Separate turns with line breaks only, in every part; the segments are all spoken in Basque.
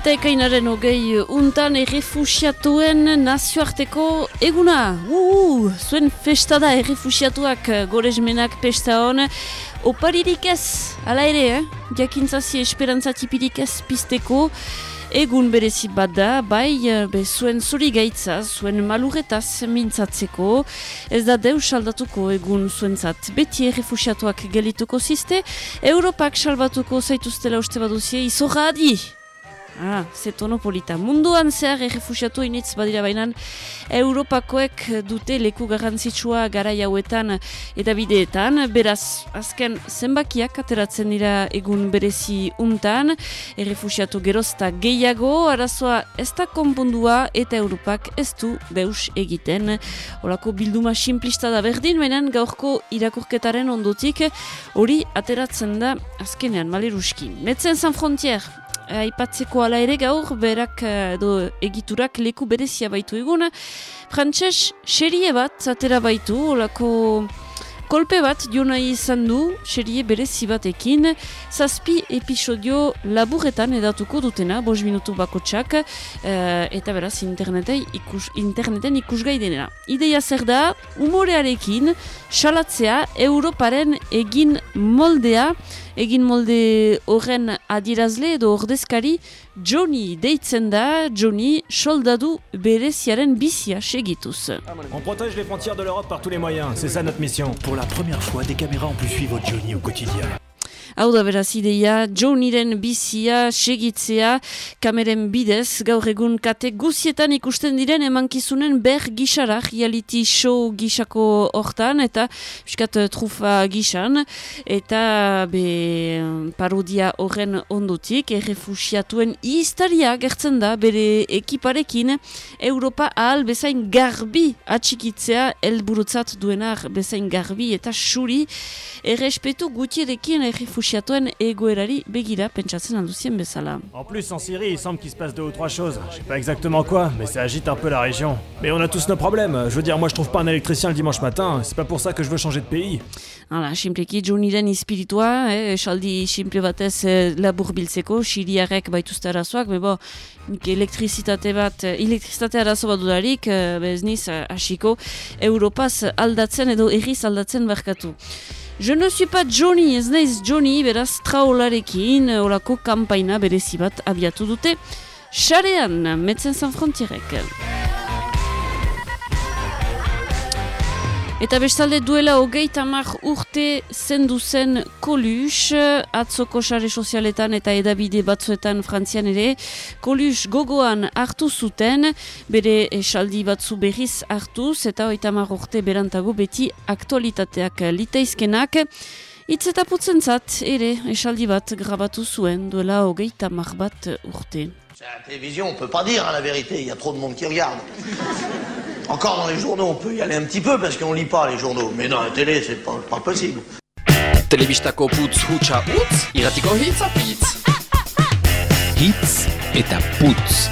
Eta ekainaren hogei untan errefusiatuen nazioarteko eguna. Uh, zuen festa da errefusiatuak gorezmenak pesta hon. Oparirik ez, ala ere, eh? jakintzazi esperantza tipirik ez pisteko. Egun berezi bat da, bai, be, zuen zuri gaitza, zuen maluretaz mintzatzeko. Ez da deus saldatuko egun zuentzat. Beti errefusiatuak gelituko ziste, Europak salbatuko zaituztela uste baduzie, izorra adi! Ah, zetono polita. Munduan zehar errefusiatu initz badira bainan, Europakoek dute leku garrantzitsua gara jauetan eta bideetan. Beraz, azken zenbakiak ateratzen dira egun berezi untan, errefusiatu gerozta gehiago, arazoa ez da konpundua eta Europak ez du deus egiten. Olako bilduma simplista da berdin, baina gaurko irakurketaren ondotik hori ateratzen da azkenean, maleruski. Metzen San Frontier, aipatzeko ala ere gaur, berak edo egiturak leku berezia baitu egun. Frantses, serie bat atera baitu, olako kolpe bat jona izan du, serie berezi batekin, zazpi episodio laburretan edatuko dutena, bos minutu bako txak, eta beraz interneten ikus, interneten ikusgai denera. Ideia zer da, umorearekin, salatzea, Europaren egin moldea, egin molde horren adirazle edo ordezkari Johnny deitzen da, Johnny soldadu bereziaren bizia segituz.
On protège les frontières de l'Europe par tous les moyens, c'est ça notre mission.
Pour la première fois, des caméras ont pu suivre Johnny au quotidien.
Hau da beraz ideia, Johnnyren bizia, segitzea, kameren bidez, gaur egun kate guzietan ikusten diren emankizunen ber gisara, reality show gisako hortan, eta piskat trufa gisan, eta be parodia horren ondutik, errefusiatuen iztaria gertzen da, bere ekiparekin, Europa ahal bezain garbi atxikitzea, elburutzat duenar bezain garbi eta suri, errespetu gutierekin errefusiatuen egoerari begira pentsatzen handuzien bezala.
En plus, en Syrie, il semble qu'il se passe deux ou trois choses. Je sais pas exactement quoi, mais ça agite un peu la région. Mais on a tous nos problèmes. Je veux dire, moi je trouve pas un électricien le dimanche matin. C'est pas pour ça que je veux changer de pays.
Hala, simpleki Joniren espiritua, eh, esaldi simple batez eh, labur biltzeko, siriarek baituzte arazoak, bebo, nik elektrizitate bat, elektrizitate arazo bat dudarik, eh, bez niz, eh, hasiko, Europaz aldatzen edo erriz aldatzen barkatu. Je ne suis pas Johnny, ez naiz Johnny, beraz traolarekin, olako kampaina berezi abiatu dute. Xarean, Metzen San Frontierek. Eta bestalde duela hogei tamar urte zendu zen Kolus, atzoko sare sozialetan eta edabide batzuetan frantzian ere, Kolus gogoan hartu zuten, bere esaldi batzu berriz hartuz, eta hogei tamar urte berantago beti aktualitateak litaizkenak, Itz eta putzentzat, ere, esaldi bat grabatu zuen duela hogei tamar bat urte.
À la télévision, on peut pas dire la vérité, il y a trop de monde qui regarde. Encore dans les journaux, on peut y aller un petit peu parce qu'on lit pas les journaux. Mais dans la télé, c'est pas, pas possible.
Telebistako putz hutsa utz, iratiko hitz apitz.
Hitz eta putz.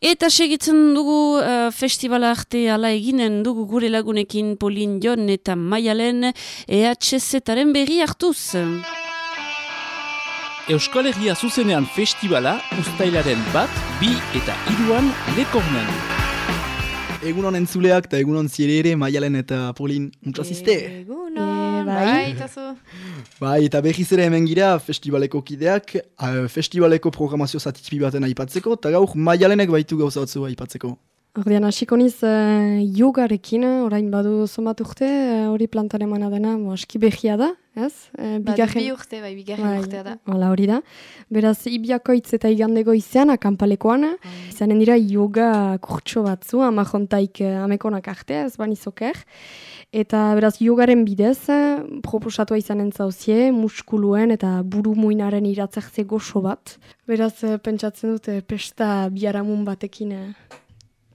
Eta segitzen dugu uh, festivala arte ala eginen dugu gure lagunekin Polin Jon eta Maialen EHZ-aren berri hartuz.
Euskal Herria zuzenean festivala ustailaren bat, bi eta iruan lekornen.
Egun honen zuleak eta egun hon ziere ere Maialen eta Polin untsazizte.
Egunon,
bai.
bai, itazu.
Bai, eta behiz ere hemen gira festivaleko kideak, uh, festivaleko programazio zatizpi baten aipatzeko, eta gaur Maialenek baitu gauza batzu aipatzeko.
Ordean, hasiko niz uh, yogarekin, orain badu somat urte, eh, hori plantan emana dena, mo, aski behia da, ez? Uh,
Badu bi urte, bai, bigarren urtea da.
Hala hori da. Beraz, ibiakoitz eta igandego izan, akampalekoan, izanen dira yoga kurtso batzu, amajontaik uh, amekonak arte, ez bani zoker. Eta beraz, yogaren bidez, eh, proposatua izanen zauzie, muskuluen eta buru muinaren iratzertze goxo bat. Beraz, eh, pentsatzen dute pesta biaramun batekin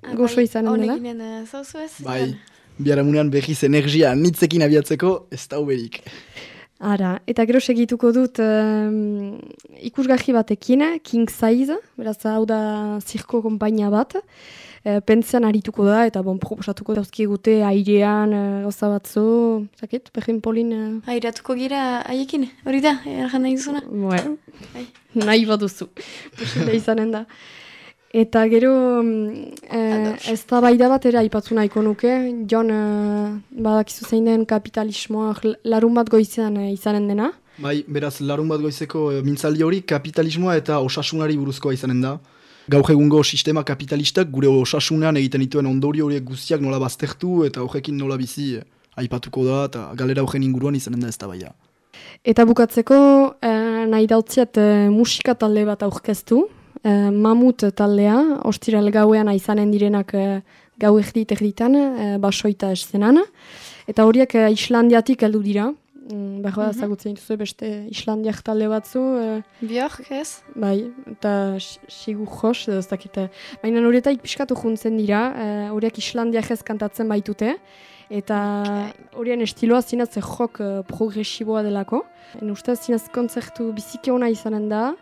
eh, goxo izanen dela.
Honeginen uh, zauzu ez?
Bai, biharamunean behiz energia nitzekin abiatzeko ez da uberik.
Ara, eta gero segituko dut um, ikusgarri batekin, King Size, beraz hau da zirko kompainia bat, e, pentsean arituko da, eta bon, proposatuko dauzkigute airean, e, gauza batzu, zakit, behin polin... E...
Airatuko gira haiekin, hori da, ergan nahi duzuna?
Bueno, nahi baduzu, posible izanen da. Eta gero, eh, ez da baida bat ere aipatzu nahiko nuke, John, eh, badakizu zein den kapitalismoa larun bat goizean eh, izanen dena?
Bai, beraz, larun bat goizeko eh, mintzaldi hori kapitalismoa eta osasunari buruzkoa izanen da. Gaur egungo sistema kapitalistak gure osasunean egiten dituen ondorio horiek guztiak nola baztertu eta horrekin nola bizi eh, aipatuko da eta galera horren inguruan izanen da ez da baia.
Eta bukatzeko eh, nahi dautziat eh, musika talde bat aurkeztu, Eh, mamut taldea, ostiral gauean aizanen direnak uh, gau erdit erditan, uh, basoita eszenan. Eta horiek uh, Islandiatik heldu dira. Mm, Behar mm -hmm. duzu beste Islandiak talde batzu. Uh,
Björk ez?
Bai, eta sigur jos, ez dakite. Baina horietaik piskatu juntzen dira, horiek uh, Islandiak ez kantatzen baitute. Eta horien estiloa zinatze jok uh, progresiboa delako. En ustez zinaz kontzertu biziki ona izanen da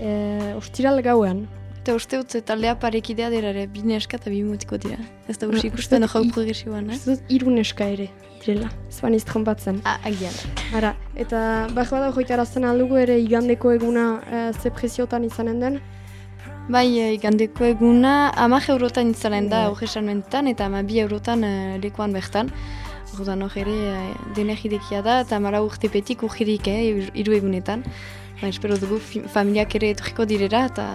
e, ostiral gauean.
Eta uste dut taldea parekidea dira ere, bi neska eta bi mutiko dira. Ez da uste ikusten hau progresiboan, eh?
Uste dut iru neska ere, direla. Ez bain iztron batzen.
Ah, agian.
Ara, eta bak bada joitarazten aldugu ere igandeko eguna e, ze preziotan izanen den?
Bai, e, igandeko eguna ama eurotan izanen da, hori bai. eta ama bi eurotan e, lekuan bertan. Ordan hori ere, denegidekia da, eta mara urtepetik urgirik, eh, iru egunetan. Ba, espero dugu familiak ere etorriko direra eta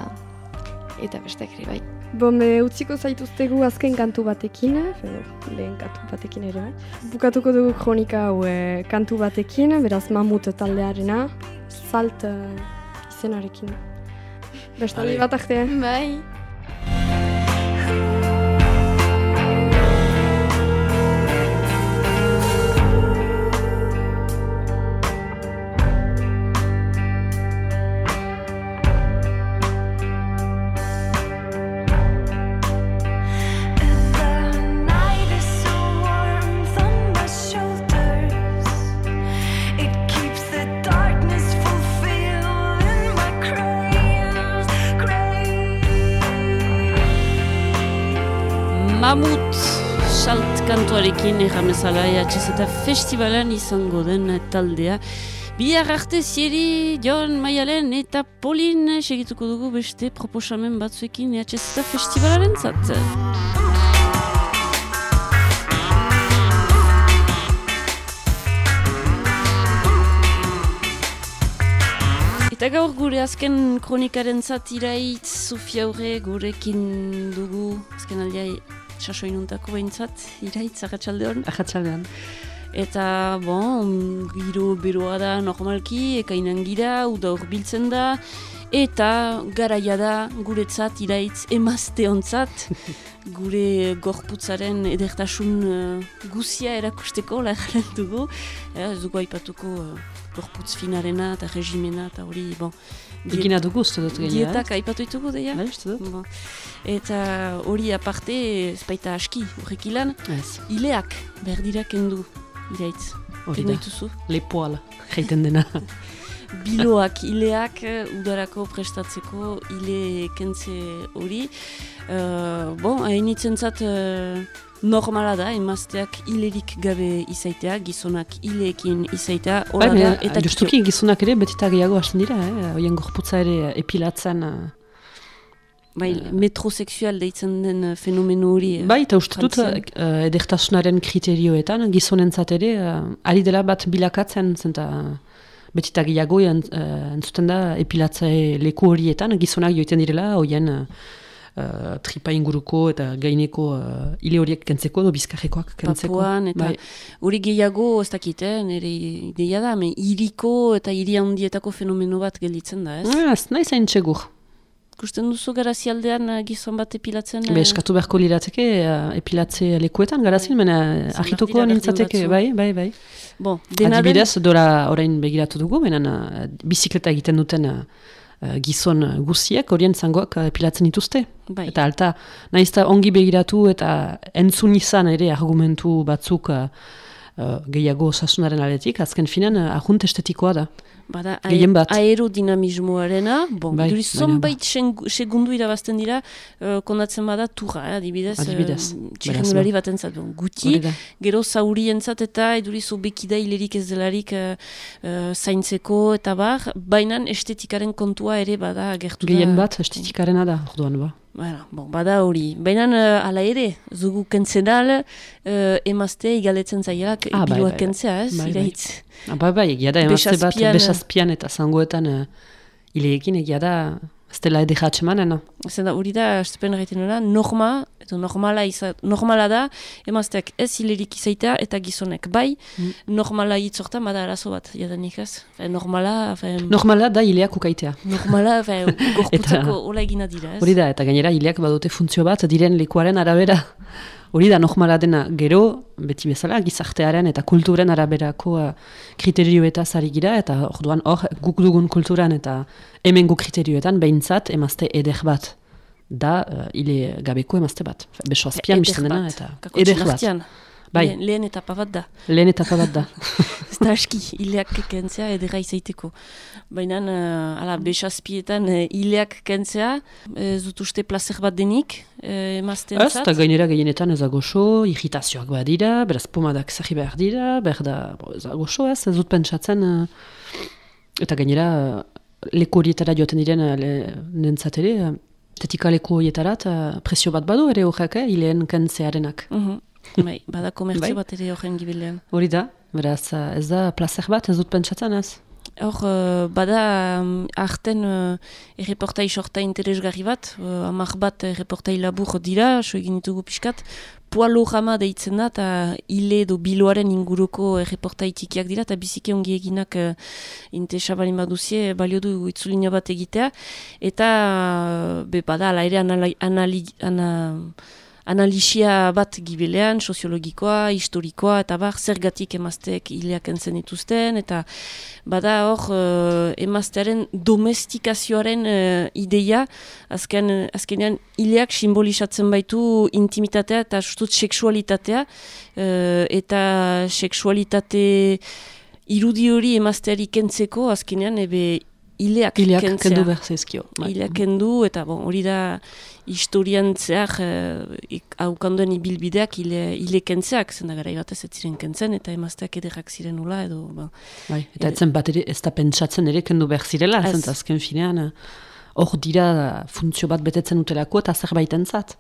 eta besteak ere bai.
Bon, e, utziko zaituztegu azken kantu batekin, edo lehen kantu batekin ere bai. Bukatuko dugu kronika hau e, kantu batekin, beraz mamut taldearena, salt e, izenarekin. Bestali bat arte.
Bai.
Kantuarekin erramezala EHZ eta festivalan izango den taldea. Bihar arte zieri, Jon, Maialen eta Polin segituko dugu beste proposamen batzuekin EHZ eta festivalaren zat. Eta gaur gure azken kronikaren zat iraitz, Sofia gurekin dugu, azken aldiai saso inuntako behintzat, iraitz, ahatsalde hon?
Ahatsaldean.
Eta, bon, giro beroa da normalki, ekainan gira, uda biltzen da, eta garaia da guretzat iraitz emazte ontzat, gure gorputzaren edertasun uh, guzia erakusteko, lagaren dugu, ez dugu aipatuko uh, gorputz finarena eta regimena eta hori, bon,
Egina dugu uste dut
gaina. Dietak aipatu ditugu, deia?
Bai, uste dut. Bon.
Eta hori aparte, espaita aski, horrek ilan, ileak berdirak endu, iraitz.
Hori da, lepoal, jaiten dena.
Biloak, ileak, udarako prestatzeko, ile kentze hori. Uh, bon, hain itzentzat, uh, normala da, emazteak hilerik gabe izaitea, gizonak hileekin izaitea,
bai, da, eta justuki gizonak ere betita gehiago hasten dira, eh? oien gorputza ere epilatzen. Uh,
bai, uh, metrosexual deitzen den fenomeno hori.
Bai, eta uste dut uh, edertasunaren kriterioetan, gizonentzat ere, uh, ari dela bat bilakatzen, zenta betita gehiago entzuten da epilatzae leku horietan, gizonak joiten direla, oien uh, tripa inguruko eta gaineko uh, ile horiek kentzeko edo bizkarrekoak kentzeko.
Papuan eta bai. hori bai. gehiago ez dakit, eh, nire ideia da, me iriko eta iri handietako fenomeno bat gelditzen da, ez?
Ah, ez nahi zain txegur.
Kusten duzu garazialdean uh, gizon bat epilatzen?
Be, eskatu beharko lirateke uh, epilatze lekuetan garazin, mena ahituko nintzateke, bai, bai, bai.
Bon,
Adibidez, dora orain begiratu dugu, uh, bizikleta egiten duten uh, gizon guziek horien zangoak uh, pilatzen dituzte.
Bai.
Eta alta, nahiz ongi begiratu eta entzun izan ere argumentu batzuk uh, gehiago osasunaren aletik, azken finan uh, ahunt estetikoa da.
Bada,
Gehien bat.
aerodinamismoarena, bon,
Bai, baina
zonbait segundu irabazten dira, uh, kondatzen bada turra, eh, adibidez,
Adibidez,
uh, txirrendulari
ba.
baten zat, bon, guti, gero zaurientzat eta eduriz obekida hilerik ez delarik uh, uh, zaintzeko eta bar, baina estetikaren kontua ere bada gertu da.
Gehien bat estetikarena da, orduan ba.
Bueno, bon, bada hori. Baina uh, ala ere, zugu kentzen dal, uh, emazte igaletzen zaielak
Ah, bai, bai, bai.
kentzea, ez?
Bai, bai. Ah, bai, bai, egia da, emazte bat
besazpian
eta zangoetan uh, ileekin egia da, ez dela edera atxemanen.
Zer da, hori da, estepen egiten nola, norma, edo normala, iza, normala da, emazteak ez hilerik izaitea eta gizonek. Bai,
Mm.
normala hitzortan bada arazo bat, jadanik ez. Fe, normala, fe,
Normala da ileak ukaitea.
normala, fe, gorputzako hola egina dira, ez?
Hori da, eta gainera hileak badute funtzio bat diren lekuaren arabera. Hori da normala dena gero, beti bezala, gizartearen eta kulturen araberako uh, kriterioetaz ari gira, eta orduan hor guk dugun kulturan eta hemen guk kriterioetan behintzat emazte eder bat. Da, uh, hile gabeko emazte bat. Beso azpian
Eder
bizten dena,
bat,
eta
kakotxen
eder bat. Bai.
Lehen, lehen etapa bat da.
Lehen etapa bat da.
Ez da aski, hileak kentzea edera izaiteko. Baina, uh, ala, besazpietan uh, hileak kentzea, ez dut uste plazer bat denik, uh, emazten
Ez, eta gainera gehienetan ez goxo, irritazioak behar dira, beraz pomadak zahi behar dira, behar da, bo, ez goxo ez, ez dut pentsatzen, eh, eta gainera eh, leku horietara joaten diren eh, le- eh, tetika leku horietarat eh, presio bat badu ere horrek, eh, hileen kentzearenak.
Mhm. Bai, bada komertzio
Bai.
bat ere horren gibilean.
Hori da, beraz eh, ez da plazer bat, ez dut pentsatzen ez.
Hor, uh, bada um, arten uh, erreportai sorta interesgarri bat, uh, amak bat erreportai labur dira, so egin ditugu pixkat, poalo jama deitzen da, eta hile edo biloaren inguruko erreportai txikiak dira, eta biziki ongi eginak uh, intesa balin baduzie, balio du itzulina bat egitea, eta uh, be, bada, ala ere anali, anali, ana, analisia bat gibilean, soziologikoa, historikoa, eta bar, zergatik emazteek hileak entzen dituzten, eta bada hor uh, emaztearen domestikazioaren uh, ideia, azken, azkenean hileak simbolizatzen baitu intimitatea eta sustut seksualitatea, uh, eta seksualitate irudi hori emazteari kentzeko, azkenean ebe hileak,
Hileak
kentzea.
kendu behar zaizkio. bai.
Hileak kendu, eta bon, hori da historian zehar uh, haukanduen ibilbideak hile, hile kentzeak, zen da gara batez ez ziren kentzen, eta emazteak ederrak ziren nula, edo... Ba,
Bai, eta etzen bat ere, ez da pentsatzen ere kendu behar zirela,
Ez.
zent azken finean, eh, hor dira funtzio bat betetzen utelako eta zerbait entzat.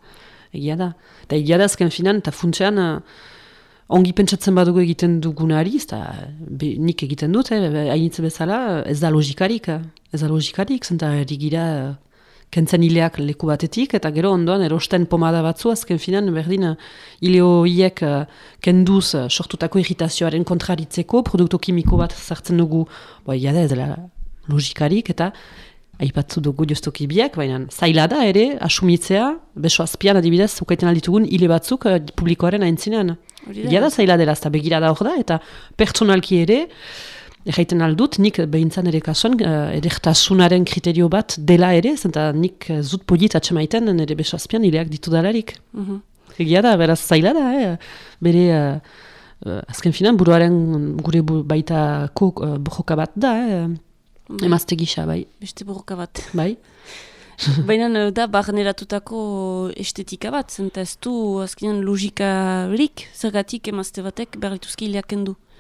Egia da. Eta egia da azken finean, eta funtzioan, eh, ongi pentsatzen badugu egiten dugunari, ez da, be, nik egiten dut, eh, hainitze bezala, ez da logikarik, eh, ez da logikarik, zenta gira eh, kentzen hileak leku batetik, eta gero ondoan erosten pomada batzu, azken finan, berdin, eh, hile horiek eh, kenduz eh, sortutako irritazioaren kontraritzeko, produktu kimiko bat sartzen dugu, ba, egia da ez dela logikarik, eta aipatzu dugu joztoki biak, baina zaila da ere, asumitzea, beso azpian adibidez, ukaiten alditugun hile batzuk eh, publikoaren aintzinean.
Hori da.
Egia da zaila dela, ez da begira da hor da, eta pertsonalki ere, Erraiten aldut, nik behintzan ere kasuan, uh, edertasunaren kriterio bat dela ere, zenta nik eh, zut polit atxemaiten nire beso azpian hileak ditu dalarik.
Mhm.
Egia da, beraz zaila da, eh? bere uh, uh, azken finan buruaren gure bu, baitako uh, borroka bat da, eh?
Bai.
emazte gisa, bai.
Beste borroka bat.
bai.
Baina eh, da barneratutako estetika bat, zenta ez du azkenean logikarik, zergatik emazte batek behar dituzki hileak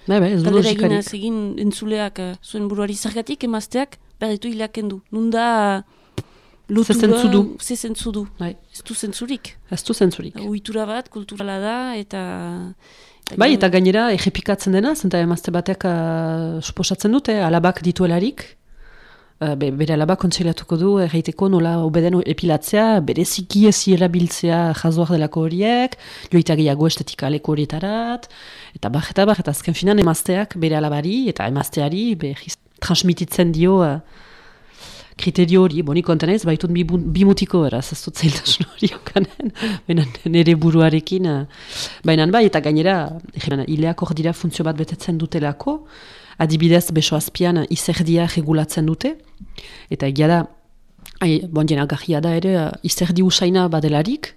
Bai, bai, ez
Galdera egin entzuleak eh, zuen buruari zergatik emazteak behar ditu hileak kendu. Nunda lotura...
zentzu du.
Ze zentzu du.
Bai.
Ez du zentzurik.
Ez du zentzurik.
Uitura bat, kulturala da, eta...
Bai, eta gainera errepikatzen dena, zenta emazte batek uh, suposatzen dute, alabak dituelarik, uh, be, bere alabak kontseilatuko du, erraiteko nola obeden epilatzea, bereziki ez erabiltzea jazoak delako horiek, joita gehiago estetika leko horietarat, eta bar, eta bar, eta azken finan emazteak bere alabari, eta emazteari, berriz, transmititzen dio uh, kriterio hori, boni konten ez, baitut bi, bu- bi eraz, ez dut zailtasun hori okanen, baina nire buruarekin, eh, baina bai, eta gainera, hileak hor dira funtzio bat betetzen dutelako, adibidez beso azpian izerdia regulatzen dute, eta egia da, bon jena da ere, eh, izerdi usaina badelarik,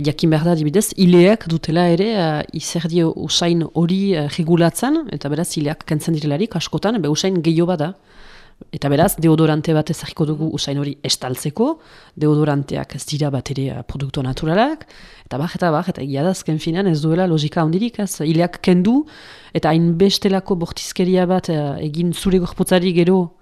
jakin behar da, dibidez, ileak dutela ere uh, izerdi usain hori uh, regulatzen, eta beraz, ileak kentzen direlarik askotan, be usain gehiago bada. Eta beraz, deodorante bat ezagiko dugu usain hori estaltzeko, deodoranteak ez dira bat ere uh, produktu naturalak, eta bax, eta bax, eta egia da azken finan ez duela logika handirik, ez ileak kendu, eta hainbestelako bortizkeria bat egin zure gorputzari gero,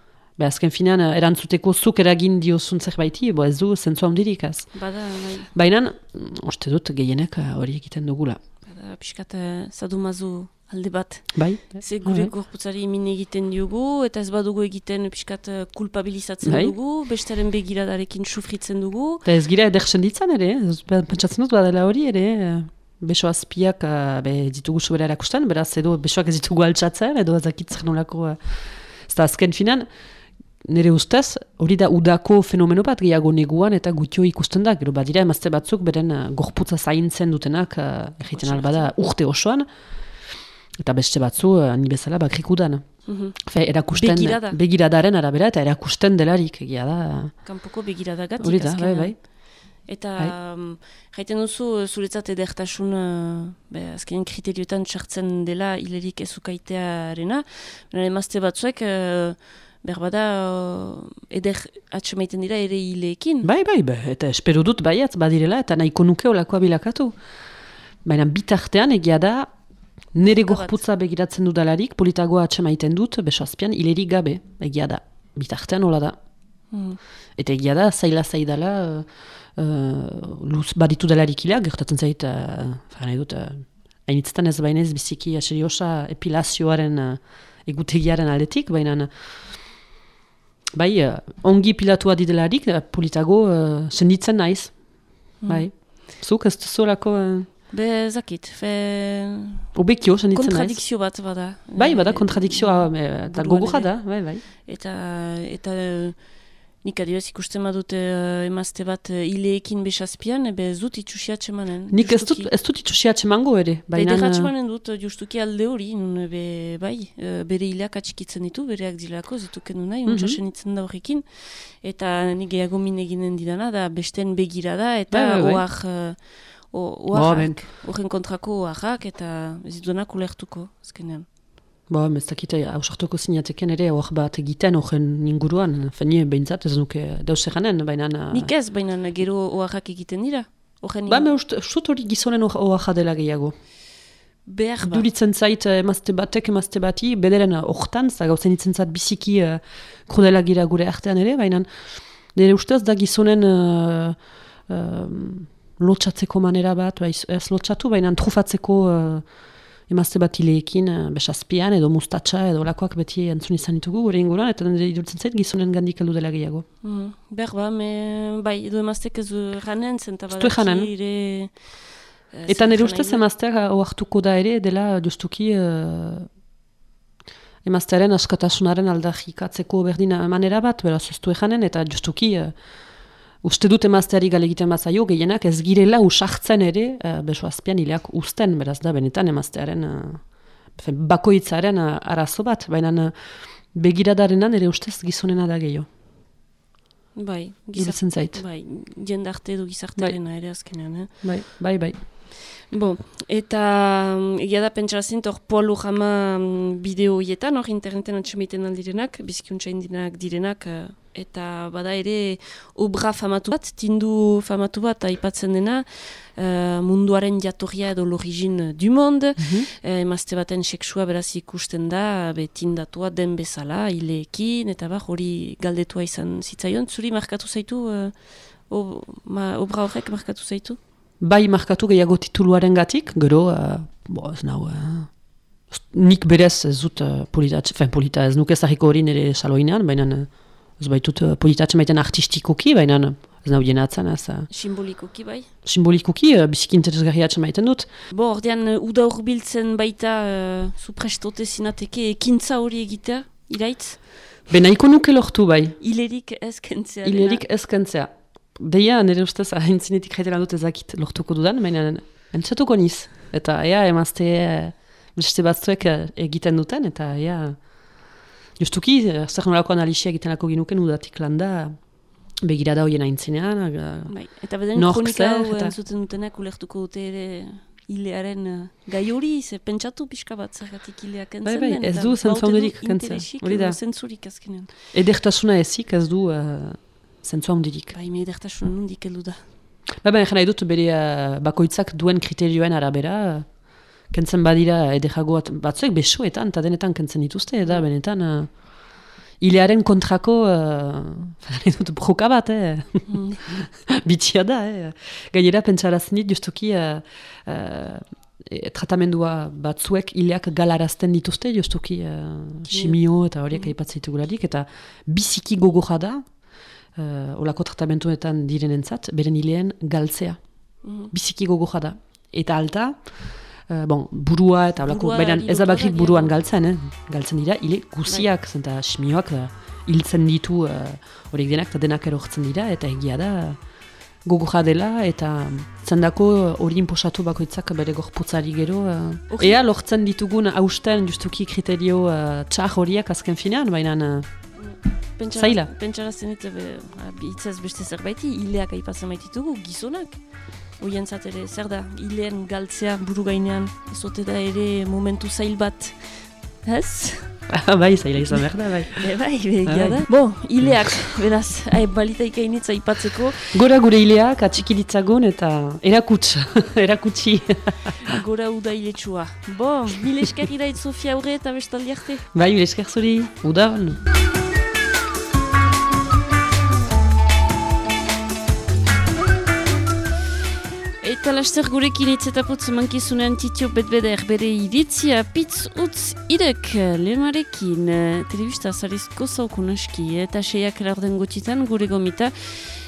be azken finan uh, erantzuteko zuk eragin diozun zerbaiti, bo ez du zentzu handirik, ez.
Bada, bai.
Baina, mm, uste dut gehienek uh, hori egiten dugula.
Bada, pixkat, uh, sadumazu alde bat.
Bai?
Ze gure
Bai.
gorputzari min egiten diogu, eta ez badugu egiten pixkat eh, kulpabilizatzen
Bai.
dugu, bestaren begiradarekin sufritzen dugu.
Eta ez gira edersen ditzan ere, be- pentsatzen dut badela hori ere, eh, beso azpiak eh, be, ditugu sobera erakusten, beraz edo besoak ez ditugu altxatzen, edo ezakitzer nolako, uh, ez da azken finan, nire ustez, hori da udako fenomeno bat gehiago neguan eta gutio ikusten da, gero badira emazte batzuk beren uh, gorputza zaintzen dutenak uh, egiten albada urte osoan, eta beste batzu, uh, ni bezala bakrikudan.
Mhm.
Fe, erakusten,
Begirada.
begiradaren arabera eta erakusten delarik egia da.
Kanpoko begiradagat.
Hori da, bai, bai.
Eta,
Bai.
um, jaiten duzu, eh, zuretzat edertasun, uh, be, azkenean kriterioetan txartzen dela hilerik ezukaitearena, emazte batzuek, uh, berbada, uh, eder atxemaiten dira ere hileekin.
Bai, bai, bai, eta espero dut baiat badirela, eta nahiko nuke olakoa bilakatu. Baina bitartean egia da, nire gorputza begiratzen dudalarik, politagoa atxemaiten dut, besoazpian, hilerik gabe, egia da. Bitartean hola da.
Mhm.
Eta egia da, zaila zaidala, uh, luz baditu delarik hilea, gertatzen zait, uh, nahi dut, uh, hainitzetan ez bainez biziki aseriosa epilazioaren uh, egutegiaren aldetik, baina bai, uh, ongi pilatua didelarik, uh, politago uh, senditzen naiz. Bai. Zuk ez duzulako... Uh,
Be, zakit, fe...
Obekio, senditzen naiz.
Kontradikzio bat bada.
Bai, bada
Eh,
kontradikzioa, eh, eta gogorra
ere.
da, bai, bai.
Eta, eta eh, nik adibaz ikusten badute uh, emazte bat uh, hileekin besazpian, ebe ez dut itxusia.
Nik ez dut, ez dut itxusia atxemango ere, baina...
Baina atxemanen dut, eh, justuki alde hori, nun be, bai, eh, bere hileak atxikitzen ditu, bereak dilako, zituken du nahi, untsa senitzen da horrekin, eta nik gehiago min eginen didana, da besten begira da, eta
Bai, bai, bai.
oak, eh, o-
Bo,
oaxak,
ben.
horren kontrako oaxak, eta ez dituenak ulertuko, azkenean.
Ba, ez dakite, hausartuko zinateken ere, hor bat egiten horren inguruan, fenie behintzat ez nuke deus eganen, baina...
Nik ez, baina gero oaxak egiten dira. Horren
Ba, me uste hori gizonen oaxa dela gehiago.
behar ba.
Duritzen zait eh, emazte batek emazte bati, bederen hortan, za gauzen itzen zait biziki uh, krudela gira gure artean ere, baina nire ustez da gizonen uh, um, lotxatzeko manera bat, ba, ez ez lotxatu, baina trufatzeko uh, emazte bat hileekin, uh, besazpian edo mustatxa edo lakoak beti entzun izan ditugu gure inguruan, eta nire iduritzen zait gizonen gandik heldu dela gehiago.
Mm, behar ba, me, bai, edo emaztek ez du ranen, zenta
Ez du janen.
ire... eh,
Eta nire ustez emazteak oartuko da ere, dela justuki uh, emaztearen askatasunaren aldarrikatzeko berdin manera bat, beraz ez du ejanen, eta justuki uh, uste dut emazteari gale egiten bazaio, gehienak ez girela usartzen ere, uh, beso azpian hileak usten, beraz da benetan emaztearen uh, bakoitzaren uh, arazo bat, baina uh, begiradarenan ere ustez gizonena da gehiago.
Bai,
Iruditzen zait.
Bai, jendarte edo gizartearena ere azkenean, eh?
Bai, bai, bai.
Bo, eta mm, egia da pentsarazint hor polu jama mm, bideo hietan, hor interneten atxemiten aldirenak, bizkiuntza indinak direnak, eh, eta bada ere obra famatu bat, tindu famatu bat aipatzen dena, eh, munduaren jatorria edo l'origine du monde, eh, emazte baten seksua beraz ikusten da, be, tindatua den bezala, hileekin, eta bar, hori galdetua izan zitzaion, zuri markatu zaitu, eh, o, ma, obra horrek markatu zaitu?
Bai markatu gehiago tituluaren gatik, gero, uh, bo, ez nau, uh, nik berez ez dut uh, polita, fen, polita ez nuke ezagiko hori nire saloinean, baina ez baitut uh, politatxe maiten artistikoki, baina ez nau jenatzen, ez uh,
Simbolikoki bai?
simbolikoki, uh, biziki interesgarria atxe maiten dut.
Bo, ordean, uh, uda urbiltzen baita uh, zuprestote zinateke ekintza hori egitea, iraitz?
Benaiko nuke lortu bai,
Hilerik ez kentzea
hilerik ez kentzea. Deia, nire ustez, haintzinetik jaitela dut ezakit lortuko dudan, baina entzatuko niz. Eta ea, emazte, eh, beste batzuek eh, egiten duten, eta ea, justuki, eh, zer nolako analizia egiten lako ginuken udatik landa, begirada hoien aintzinean. uh,
Bai, eta beden kronika hau
eta-
entzuten dutenak ulertuko dute ere hilearen gai hori, ze pentsatu pixka bat zergatik hileak
Bai,
entzen
bai,
den,
ez du
du
kentzen, hori da.
zentzurik azkenean.
Edertasuna ezik ez du uh, zentzu handirik.
Bai, me edertasun nondik heldu da.
Ba, ba, nahi dut bere uh, bakoitzak duen kriterioen arabera, uh, kentzen badira ederago bat, batzuek besoetan eta denetan kentzen dituzte, da benetan uh, hilearen kontrako uh, nahi dut broka bat, eh?
Mm.
bitxia da, eh? Gainera pentsarazen dit justuki uh, uh, e, tratamendua batzuek hileak galarazten dituzte, justuki uh, simio eta horiek aipatzen ditugularik, eta biziki gogorra da, uh, olako tratamentuetan direnentzat, beren hileen galtzea.
Mhm.
Biziki gogorra da. Eta alta, uh, bon, burua eta olako, baina ez da bakrik
da,
buruan galtzen, eh? galtzen dira, hile guziak,
Bai.
zenta simioak uh, hiltzen ditu uh, horiek denak eta denak erortzen dira, eta egia da, gogorra dela, eta zendako hori inposatu bakoitzak bere gorputzari gero. Uh, ea lortzen ditugun hausten justuki kriterio uh, txar horiak azken finean, baina uh, Zaila.
Pentsarazten dit, be, ba, hitzaz beste zerbaiti, hileak aipatzen baititugu, gizonak. Oientzat ere, zer da, hileen galtzea buru gainean, ez ote da ere momentu zail bat. Ez?
bai, zaila izan behar da, bai.
Be, bai, be,
Bai.
da. Bo, hileak, beraz, hai, balitaik hainitza aipatzeko,
Gora gure hileak atxiki ditzagun eta erakuts, erakutsi.
gora uda hiletsua. Bo, mil esker Sofia aurre eta bestaldi arte.
bai, mire esker zuri, udan.
Eta laster gurekin hitz eta putz mankizunean titio betbeder bere iritzia pitz utz irek lemarekin eh, telebista zarizko zaukun aski eta seiak laurden gotitan gure gomita.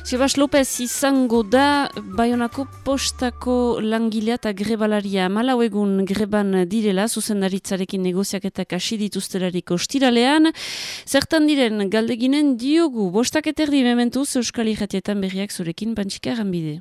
Sebas López izango da Bayonako postako langilea eta grebalaria. Malau egun greban direla zuzendaritzarekin negoziaketak hasi dituztelarik ostiralean. Zertan diren galdeginen diogu bostak eterdi mementuz Euskal Irratietan berriak zurekin pantxika erranbide.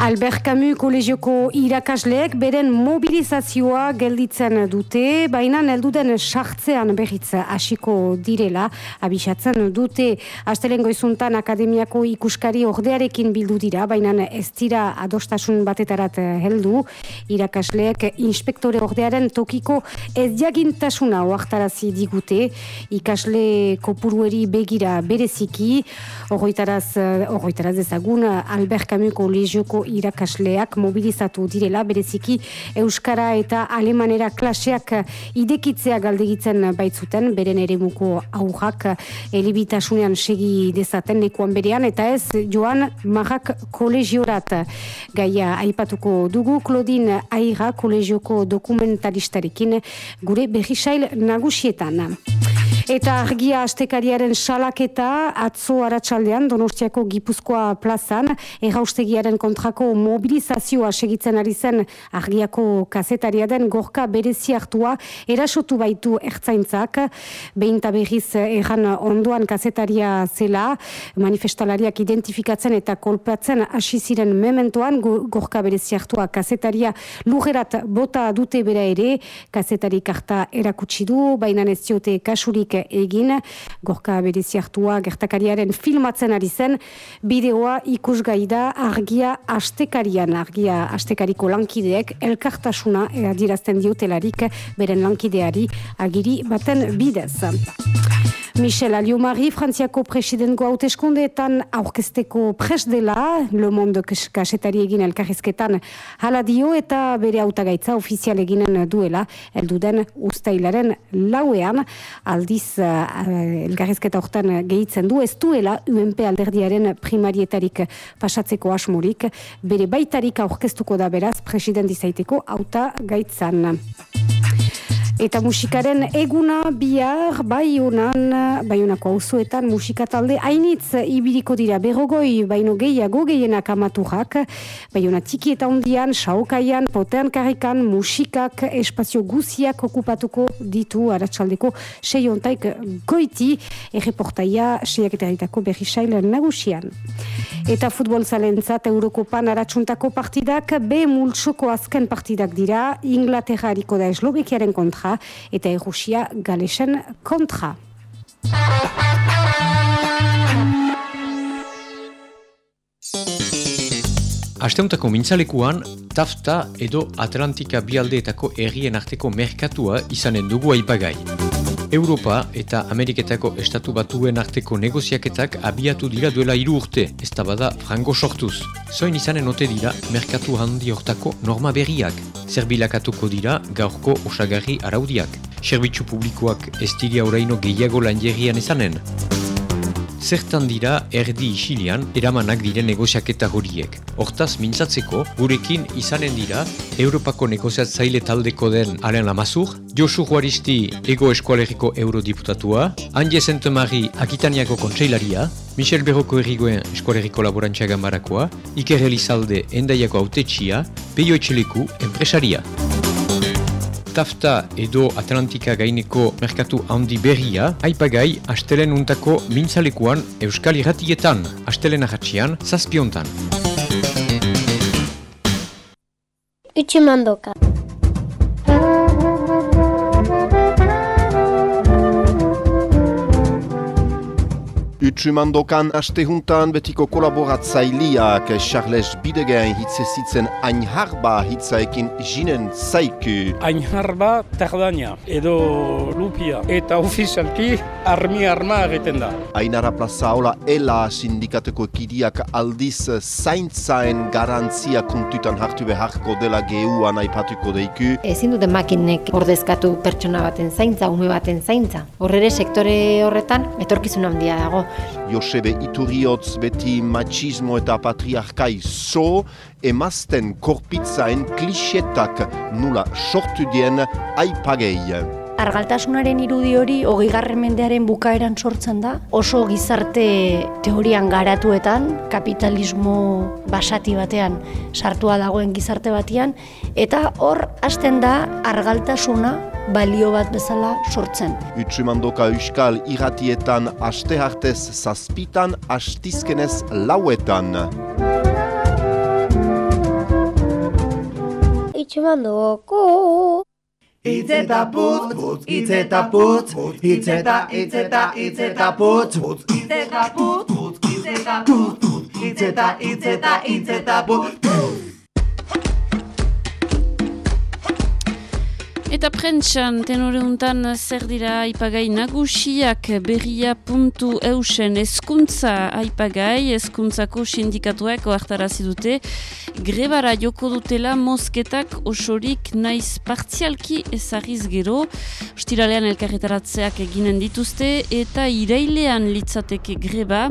Albert Camus kolegioko irakasleek beren mobilizazioa gelditzen dute, baina helduden sartzean berriz hasiko direla, abisatzen dute astelen goizuntan akademiako ikuskari ordearekin bildu dira, baina ez dira adostasun batetarat heldu, irakasleek inspektore ordearen tokiko ez jagintasuna oaktarazi digute, ikasle kopurueri begira bereziki, horroitaraz, horroitaraz ezagun Albert Camus kolegioko irakasleak mobilizatu direla, bereziki Euskara eta Alemanera klaseak idekitzea galdegitzen baitzuten, beren eremuko aurrak elibitasunean segi dezaten lekuan berean, eta ez joan marrak kolegiorat gaia aipatuko dugu, Claudine Aira kolegioko dokumentalistarekin gure berrisail nagusietan. Eta argia astekariaren salaketa atzo aratsaldean Donostiako Gipuzkoa plazan erraustegiaren kontrako mobilizazioa segitzen ari zen. Argiako kazetaria den gorka berezi hartua erasotu baitu ertzaintzak. Behin eta berriz erran ondoan kazetaria zela manifestalariak identifikatzen eta kolpatzen hasi ziren mementoan go- gorka berezi hartua. Kazetaria lujerat bota dute bera ere kazetari karta erakutsi du baina ez diote kasurik egin gorka berezi hartua gertakariaren filmatzen ari zen bideoa ikusgai da argia astekarian argia astekariko lankideek elkartasuna adierazten diotelarik beren lankideari agiri baten bidez. Michel Aliomari, Frantziako presidengo hauteskundeetan aurkezteko pres dela, Le Monde kasetari egin elkarrizketan hala dio eta bere hautagaitza ofizial eginen duela, elduden ustailaren lauean, aldiz uh, elkarrizketa hortan gehitzen du, ez duela UNP alderdiaren primarietarik pasatzeko asmorik, bere baitarik aurkeztuko da beraz president izaiteko hautagaitzan. Eta musikaren eguna bihar baionan, baionako auzoetan musika talde hainitz ibiliko dira. Berrogoi baino gehiago gehienak amaturak, baiona tiki eta ondian, saokaian, potean karrikan, musikak espazio guziak okupatuko ditu aratsaldeko sei ontaik goiti, erreportaia seiak eta egitako berri nagusian. Eta futbol zalentzat Eurokopan aratsuntako partidak B multsoko azken partidak dira. Inglaterra da Eslovekiaren kontra eta Errusia Galesen kontra.
Asteuntako mintzalekuan, Tafta edo Atlantika bialdeetako errien arteko merkatua izanen dugu aipagai. Europa eta Ameriketako estatu batuen arteko negoziaketak abiatu dira duela hiru urte, ez da bada frango sortuz. Zoin izanen ote dira merkatu handi hortako norma berriak. Zerbilakatuko dira gaurko osagarri araudiak. Serbitzu publikoak ez dira oraino gehiago lanjerian izanen. Zertan dira erdi isilian eramanak diren negoziaketa horiek. Hortaz mintzatzeko, gurekin izanen dira Europako negoziatzaile taldeko den Alain Lamazur, Josu Juaristi Ego Eskualeriko Eurodiputatua, Anje Zentemari Akitaniako Kontseilaria, Michel Berroko Errigoen Eskualeriko Laborantza Gambarakoa, Iker Elizalde Endaiako Autetxia, Peio Etxeleku Enpresaria. Tafta edo Atlantika gaineko merkatu handi berria, aipagai astelen untako mintzalekuan Euskal Irratietan, astelen ahatxian, zazpiontan.
Utsumandoka.
Utsumandokan astehuntan betiko kolaboratzaileak Charles Bidegen hitze zitzen Ainharba hitzaekin jinen zaiku.
Ainharba tardania edo lupia eta ofizialki armi arma egiten da.
Ainara plaza hola ela sindikateko ekidiak aldiz zaintzaen garantzia kontutan hartu beharko dela geuan aipatuko deiku.
Ezin dute makinek ordezkatu pertsona baten zaintza, ume baten zaintza. Horrere sektore horretan etorkizun handia dago.
Josebe Iturriotz beti machismo eta patriarkai zo, emazten korpitzaen klixetak nula sortu dien aipagei.
Argaltasunaren irudi hori hogeigarren mendearen bukaeran sortzen da. Oso gizarte teorian garatuetan, kapitalismo basati batean sartua dagoen gizarte batean, eta hor hasten da argaltasuna balio bat bezala sortzen.
Utsumandoka euskal irratietan aste hartez zazpitan, astizkenez lauetan.
Utsumandoko.
Itz eta putz, putz, itz eta putz, itz eta, itz eta, itz eta putz, putz, itz eta putz, putz, itz eta putz, itz eta, itz eta, itz eta putz,
Eta prentxan, tenore untan zer dira aipagai nagusiak? Berria puntu eusen eskuntza aipagai, eskuntzako sindikatuak oartarazi dute, grebara joko dutela mosketak osorik naiz partzialki ezarriz gero, ostiralean elkarretaratzeak eginen dituzte, eta irailean litzateke greba,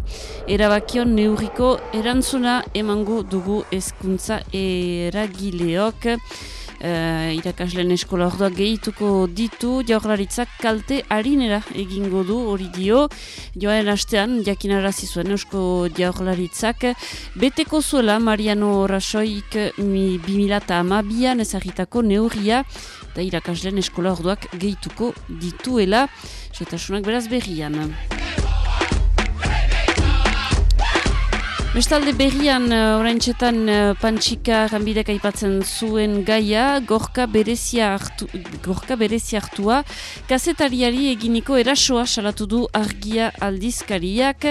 erabakion neurriko erantzuna emango dugu eskuntza eragileok, uh, irakasleen eskola orduak gehituko ditu, jaurlaritzak kalte harinera egingo du hori dio, joaen astean, jakinarazi zuen eusko jaurlaritzak, beteko zuela Mariano Rasoik mi 2008an ezagitako neurria, eta irakasleen eskola orduak gehituko dituela, setasunak beraz berrian. Bestalde berrian, uh, orain txetan, uh, pantxika ranbidek aipatzen zuen gaia, gorka berezia, hartu, gorka berezia hartua, kazetariari eginiko erasoa salatu du argia aldizkariak,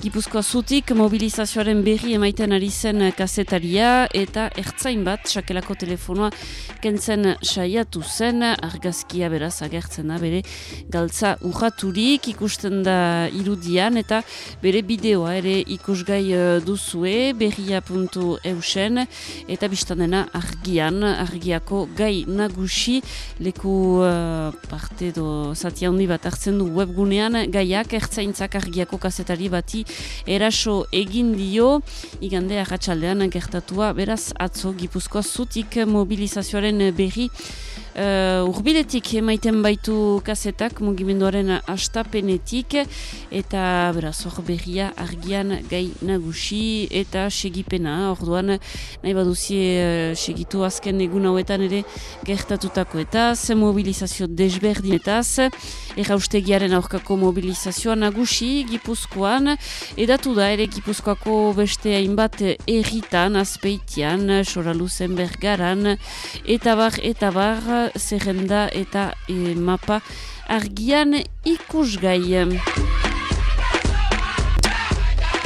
gipuzkoa zutik mobilizazioaren berri emaiten ari zen kazetaria, eta ertzain bat, sakelako telefonoa, kentzen saiatu zen, argazkia beraz agertzen da, bere galtza urraturik ikusten da irudian, eta bere bideoa ere ikusgai uh, duzue berria.eusen eta biztanena argian, argiako gai nagusi leku uh, parte do zati handi bat hartzen du webgunean gaiak ertzaintzak argiako kazetari bati eraso egin dio. Igande arratsaldean gertatua beraz atzo gipuzkoa zutik mobilizazioaren berri Uh, urbiletik emaiten baitu kasetak mugimenduaren astapenetik eta beraz hor berria argian gai nagusi eta segipena. Orduan nahi baduzie uh, segitu azken egun hauetan ere gertatutako eta ze mobilizazio desberdinetaz. Erraustegiaren aurkako mobilizazioa nagusi gipuzkoan. Edatu da ere gipuzkoako beste hainbat erritan azpeitian, soraluzen bergaran eta bar eta bar zerrenda eta e, mapa argian ikusgai.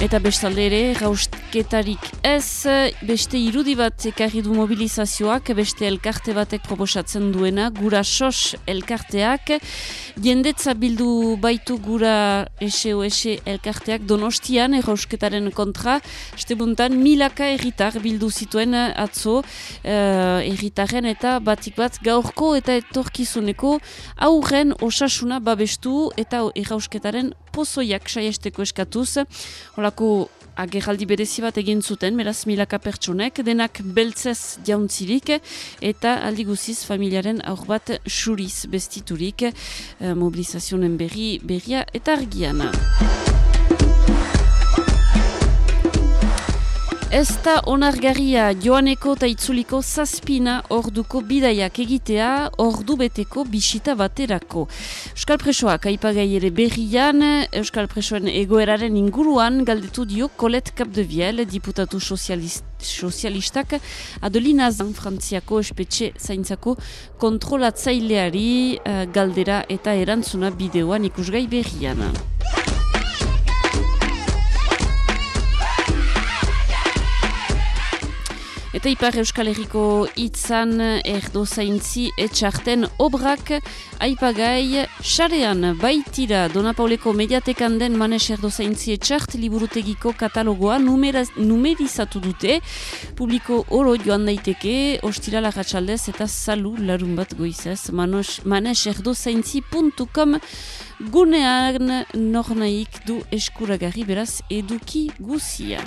Eta bestalde ere, rausketarik ez, beste irudi bat ekarri du mobilizazioak, beste elkarte batek proposatzen duena, gura sos elkarteak, jendetza bildu baitu gura SOS elkarteak donostian, errausketaren kontra, este buntan milaka erritar bildu zituen atzo, uh, erritaren eta batik bat gaurko eta etorkizuneko aurren osasuna babestu eta errausketaren pozoiak saiesteko eskatuz. Holako agerraldi berezi bat egin zuten, beraz milaka pertsonek, denak beltzez jauntzirik eta aldi familiaren aur bat suriz bestiturik eh, mobilizazionen berri, berria eta argiana. Ez da onargarria joaneko eta itzuliko zazpina orduko bidaiak egitea ordu beteko bisita baterako. Euskal Presoak aipagai ere berrian, Euskal Presoen egoeraren inguruan galdetu dio Colette Capdeviel, diputatu sozialist, sozialistak, Adelina Zan Frantziako espetxe zaintzako kontrolatzaileari uh, galdera eta erantzuna bideoan ikusgai berrian. Eta Ipar Euskal Herriko itzan erdo zaintzi etxarten obrak aipagai xarean baitira Dona Pauleko mediatekan den manes erdo zaintzi etxart liburutegiko katalogoa numeraz, numerizatu dute. Publiko oro joan daiteke ostira lagatxaldez eta salu larun bat goizez. Manes erdo zaintzi.com gunean nornaik du eskuragarri beraz eduki guzia.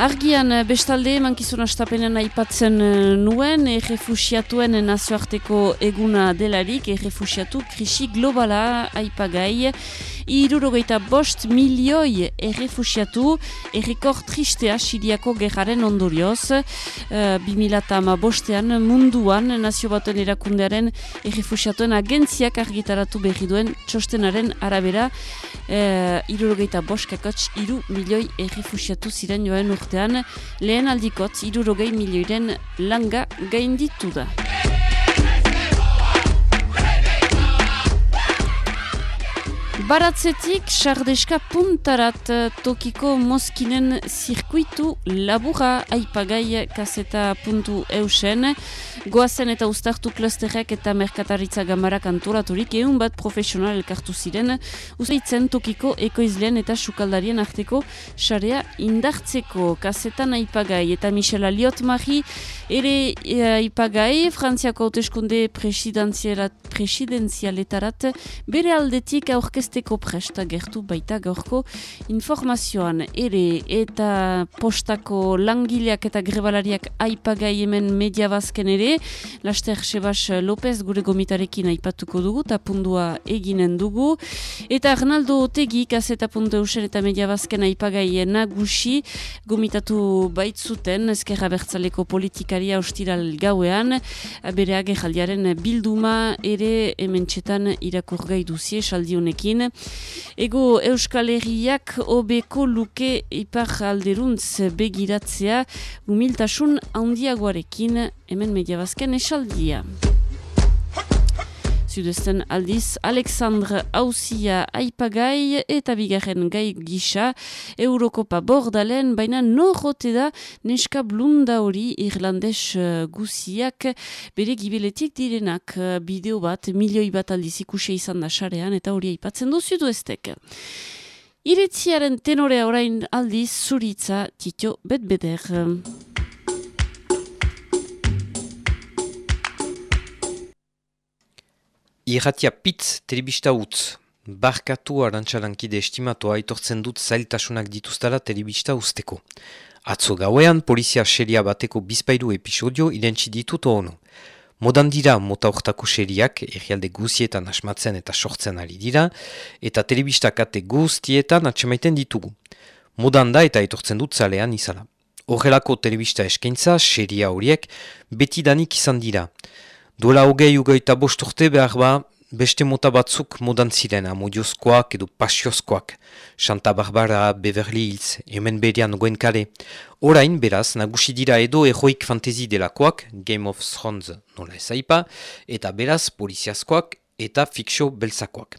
Argian eh, bestalde mankizun astapenean aipatzen eh, nuen errefusiatuen nazioarteko eguna delarik errefusiatu krisi globala aipagai. Irurogeita bost milioi errefusiatu errekor tristea siriako gerraren ondorioz. Eh, 2000 bostean munduan nazio baten erakundearen errefusiatuen agentziak argitaratu berri duen txostenaren arabera uh, irurogeita bost kakotx iru milioi errefusiatu ziren joan urtean lehen aldikot irurogei milioiren langa gainditu da. Baratzetik, sardeska puntarat eh, tokiko moskinen zirkuitu labura aipagai kaseta puntu eusen. Goazen eta ustartu klasterrek eta merkataritza gamarak antoraturik egun bat profesional elkartu ziren. Uzaitzen tokiko ekoizlean eta sukaldarien arteko sarea indartzeko kasetan aipagai eta Michel Aliot Mari ere eh, aipagai Frantziako hauteskunde presidenzialetarat bere aldetik aurkez ikasteko presta gertu baita gaurko informazioan ere. Eta postako langileak eta grebalariak aipagai hemen media bazken ere. Laster Sebas López gure gomitarekin aipatuko dugu eta pundua eginen dugu. Eta Arnaldo Otegi kaseta puntu eusen eta media bazken aipagai nagusi gomitatu baitzuten ezkerra bertzaleko politikaria ostiral gauean. Bere agerraldiaren bilduma ere hemen txetan irakurgai duzie saldionekin Ego Euskal Herriak obeko luke ipar alderuntz begiratzea humiltasun handiagoarekin hemen mediabazken esaldia. Zudezten aldiz, Alexandre Ausia aipagai eta bigarren gai gisa Eurokopa bordalen, baina norrote da neska blunda hori irlandes uh, guziak bere gibeletik direnak uh, bideo bat, milioi bat aldiz ikuse izan da sarean eta hori aipatzen du estek. Iretziaren tenorea orain aldiz zuritza tito bet-beder.
Irratia pitz telebista utz. Barkatu arantxalankide estimatua aitortzen dut zailtasunak dituztala telebista usteko. Atzo gauean, polizia xeria bateko bizpairu episodio identsi ditut ono. Modan dira mota ortako xeriak errealde guzietan asmatzen eta sortzen ari dira, eta telebista kate guztietan atxemaiten ditugu. Modan da eta aitortzen dut zalean izala. Horrelako telebista eskaintza, xeria horiek, betidanik izan dira. Duela hogei ugeita bosturte behar ba, beste mota batzuk modan ziren amodiozkoak edo pasiozkoak. Santa Barbara, Beverly Hills, hemen berian goen kare. Orain, beraz, nagusi dira edo erroik fantezi delakoak, Game of Thrones nola ezaipa, eta beraz, poliziazkoak eta fikzio belzakoak.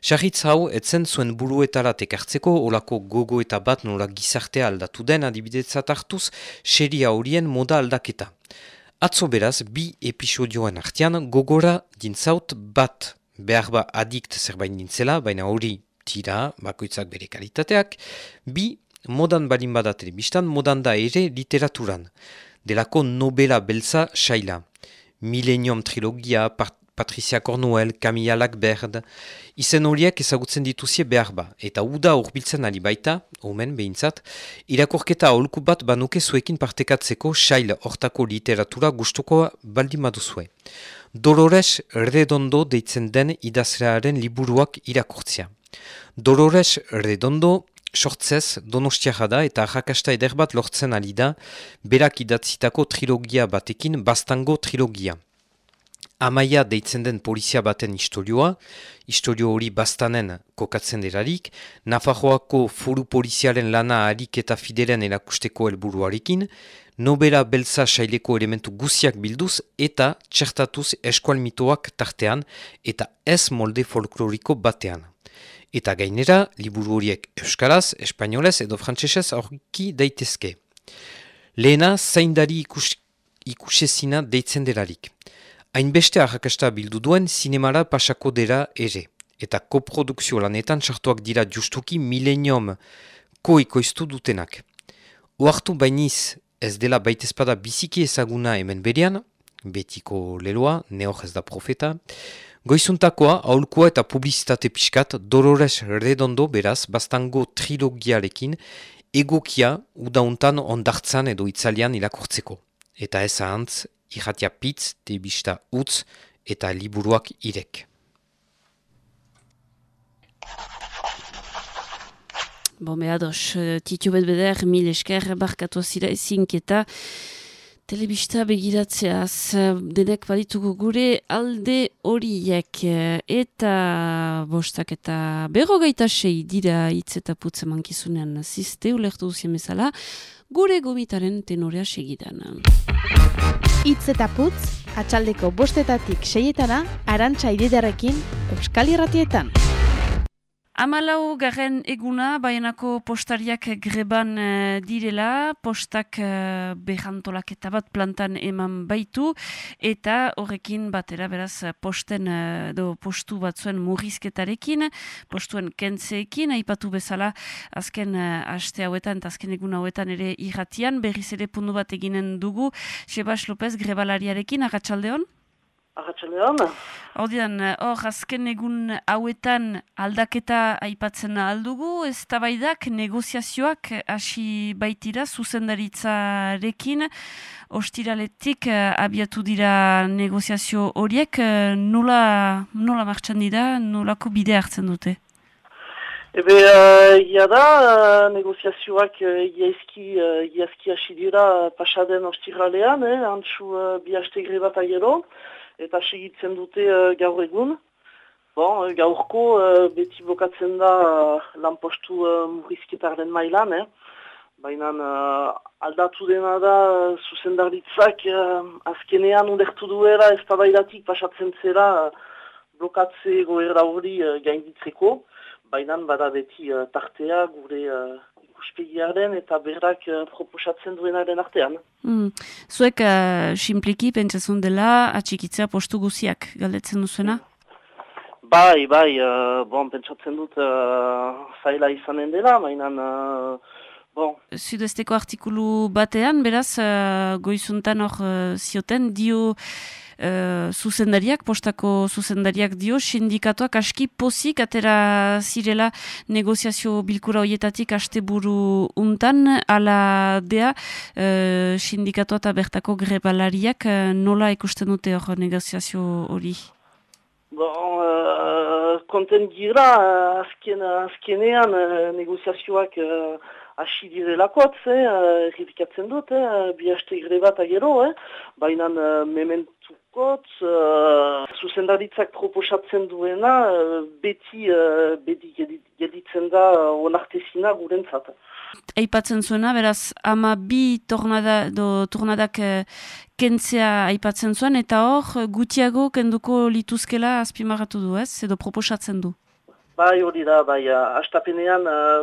Sarritz hau, etzen zuen buruetara tekartzeko, olako gogo eta bat nola gizartea aldatu den adibidetzat hartuz, seria horien moda aldaketa. Atzo beraz, bi episodioen artean gogora dintzaut bat behar ba adikt zerbait dintzela, baina hori tira, bakoitzak bere kalitateak, bi modan balin bada telebistan, modan da ere literaturan. Delako nobela belza saila. Millennium trilogia, Patricia Cornuel, Camilla Lackberd, izen horiek ezagutzen dituzie behar ba, eta uda urbiltzen ali baita, omen behintzat, irakorketa aholku bat banuke zuekin partekatzeko sail hortako literatura gustukoa baldi maduzue. Dolores Redondo deitzen den idazrearen liburuak irakurtzia. Dolores Redondo sortzez donostiara da eta jakasta eder bat lortzen ali da berak idatzitako trilogia batekin bastango trilogia. Amaia deitzen den polizia baten historioa, historio hori bastanen kokatzen derarik, Nafarroako foru polizialen lana harik eta fidelen erakusteko helburuarekin, nobera beltza saileko elementu guziak bilduz eta txertatuz eskual mitoak tartean eta ez molde folkloriko batean. Eta gainera, liburu horiek euskaraz, espainolez edo frantsesez aurki daitezke. Lehena, zaindari ikus, ikusezina deitzen delarik. Hainbeste arrakasta bildu duen zinemara pasako dela ere. Eta koprodukzio lanetan sartuak dira justuki milenium koikoiztu dutenak. Oartu bainiz ez dela baitezpada biziki ezaguna hemen berian, betiko leloa, neok ez da profeta, goizuntakoa, aholkoa eta publizitate pixkat, Dolores Redondo beraz, bastango trilogiarekin, egokia udauntan ondartzan edo itzalian irakurtzeko. Eta ez ahantz, irratia pitz, tebista utz eta liburuak irek.
Bon, behados, uh, titu bet beder, mil esker, barkatu zira ezink eta telebista begiratzeaz, denek baditugu gure alde horiek eta bostak eta berrogeita sei dira hitz eta putze mankizunean ziste, ulertu duzien bezala, gure gomitaren tenorea segidan.
Itz eta putz, atxaldeko bostetatik seietana, arantxa ididarekin, Euskal Irratietan.
Amalau garen eguna, baienako postariak greban uh, direla, postak uh, behantolak eta bat plantan eman baitu, eta horrekin batera beraz posten uh, do postu batzuen murrizketarekin, postuen kentzeekin, aipatu bezala azken uh, aste hauetan eta azken egun hauetan ere irratian, berriz ere pundu bat eginen dugu, Sebas López grebalariarekin, agatxaldeon?
Arratxalean.
Hordian, hor, azken egun hauetan aldaketa aipatzen aldugu, ez tabaidak negoziazioak hasi baitira zuzendaritzarekin, ostiraletik abiatu dira negoziazio horiek, nola, nola martxan dira, nolako bide hartzen dute?
Ebe, uh, ia da, negoziazioak iaizki, uh, iaizki hasi dira pasaden ostiralean, eh, antxu uh, bi haste agero, eta segitzen dute uh, gaur egun. Bon, uh, gaurko uh, beti bokatzen da uh, lanpostu uh, murrizketaren mailan, eh? baina uh, aldatu dena da uh, zuzendaritzak uh, azkenean ulertu duela ez tabaidatik pasatzen zera uh, blokatze goera hori uh, gainditzeko, baina bada beti uh, tartea gure uh, ikuspegiaren eta berrak uh, proposatzen duenaren artean.
Mm. Zuek uh, simpliki pentsazun dela atxikitzea postu guziak galdetzen duzuena?
Bai, bai, uh, bon, pentsatzen dut uh, zaila izanen dela, mainan, uh, bon.
Zudesteko artikulu batean, beraz, uh, goizuntan hor uh, zioten, dio uh, zuzendariak, postako zuzendariak dio, sindikatuak aski pozik atera zirela negoziazio bilkura horietatik aste buru untan, ala dea uh, sindikatua eta bertako grebalariak uh, nola ikusten dute hor negoziazio hori?
Bon, uh, konten gira, uh, azken, azkenean uh, negoziazioak hasi uh, direlakot, eh, errepikatzen dut, eh, bi haste grebat agero, eh, baina uh, mementukot uh, zuzendaritzak proposatzen duena uh, beti, uh, beti geditzen da onartezina gurentzat.
Aipatzen zuena, beraz, ama bi tornada, do, tornadak uh, kentzea aipatzen zuen, eta hor gutiago kenduko lituzkela azpimarratu du ez, edo proposatzen du?
Bai, hori da, bai, astapenean uh,